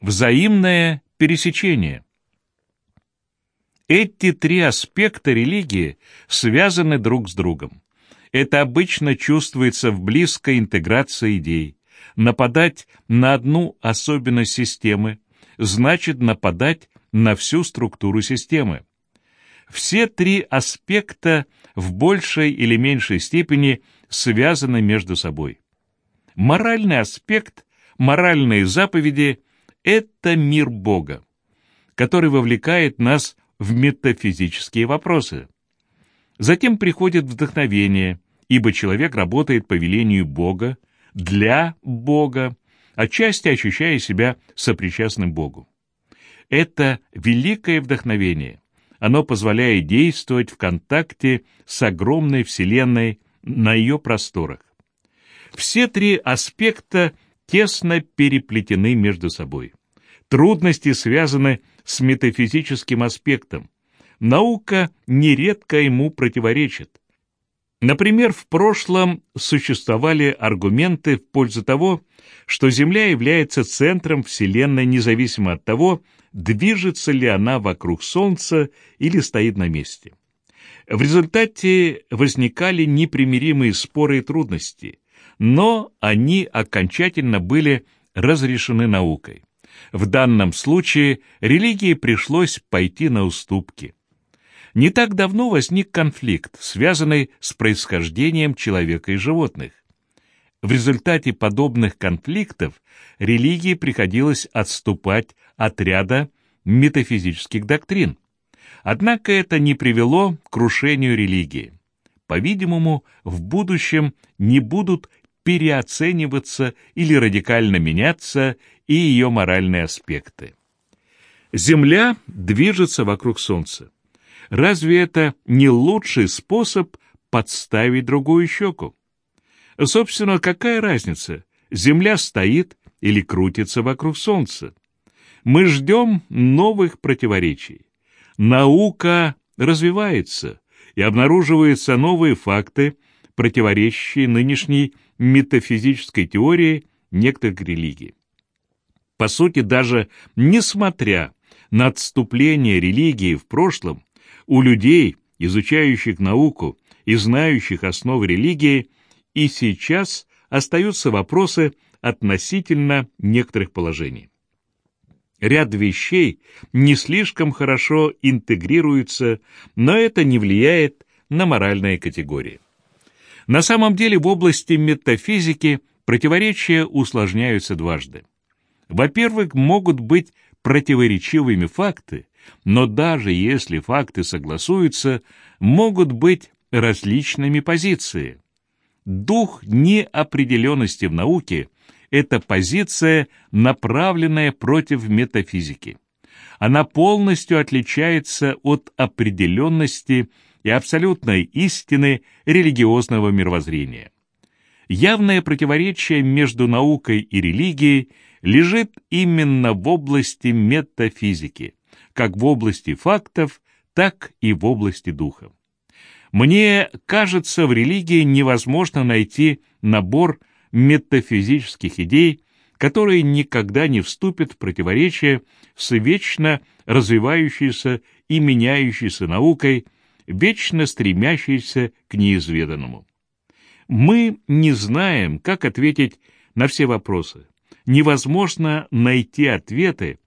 Взаимное пересечение. Эти три аспекта религии связаны друг с другом. Это обычно чувствуется в близкой интеграции идей. Нападать на одну особенность системы значит нападать на всю структуру системы. Все три аспекта в большей или меньшей степени связаны между собой. Моральный аспект, моральные заповеди – это мир Бога, который вовлекает нас в метафизические вопросы. Затем приходит вдохновение, ибо человек работает по велению Бога, для Бога, отчасти ощущая себя сопричастным Богу. Это великое вдохновение. Оно позволяет действовать в контакте с огромной Вселенной на ее просторах. Все три аспекта тесно переплетены между собой. Трудности связаны с метафизическим аспектом. Наука нередко ему противоречит. Например, в прошлом существовали аргументы в пользу того, что Земля является центром Вселенной независимо от того, движется ли она вокруг Солнца или стоит на месте. В результате возникали непримиримые споры и трудности, но они окончательно были разрешены наукой. В данном случае религии пришлось пойти на уступки. Не так давно возник конфликт, связанный с происхождением человека и животных. В результате подобных конфликтов религии приходилось отступать от ряда метафизических доктрин. Однако это не привело к крушению религии. По-видимому, в будущем не будут переоцениваться или радикально меняться и ее моральные аспекты. Земля движется вокруг Солнца. Разве это не лучший способ подставить другую щеку? Собственно, какая разница, Земля стоит или крутится вокруг Солнца? Мы ждем новых противоречий. Наука развивается, и обнаруживаются новые факты, противоречащие нынешней метафизической теории некоторых религий. По сути, даже несмотря на отступление религии в прошлом, у людей, изучающих науку и знающих основы религии, и сейчас остаются вопросы относительно некоторых положений. Ряд вещей не слишком хорошо интегрируются, но это не влияет на моральные категории. На самом деле в области метафизики противоречия усложняются дважды. Во-первых, могут быть противоречивыми факты, но даже если факты согласуются, могут быть различными позиции. Дух неопределенности в науке – это позиция, направленная против метафизики. Она полностью отличается от определенности и абсолютной истины религиозного мировоззрения. Явное противоречие между наукой и религией лежит именно в области метафизики как в области фактов, так и в области духа. Мне кажется, в религии невозможно найти набор метафизических идей, которые никогда не вступят в противоречие с вечно развивающейся и меняющейся наукой, вечно стремящейся к неизведанному. Мы не знаем, как ответить на все вопросы. Невозможно найти ответы,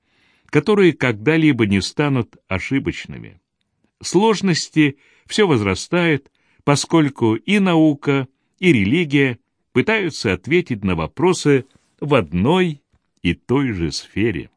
которые когда-либо не станут ошибочными. Сложности все возрастают, поскольку и наука, и религия пытаются ответить на вопросы в одной и той же сфере.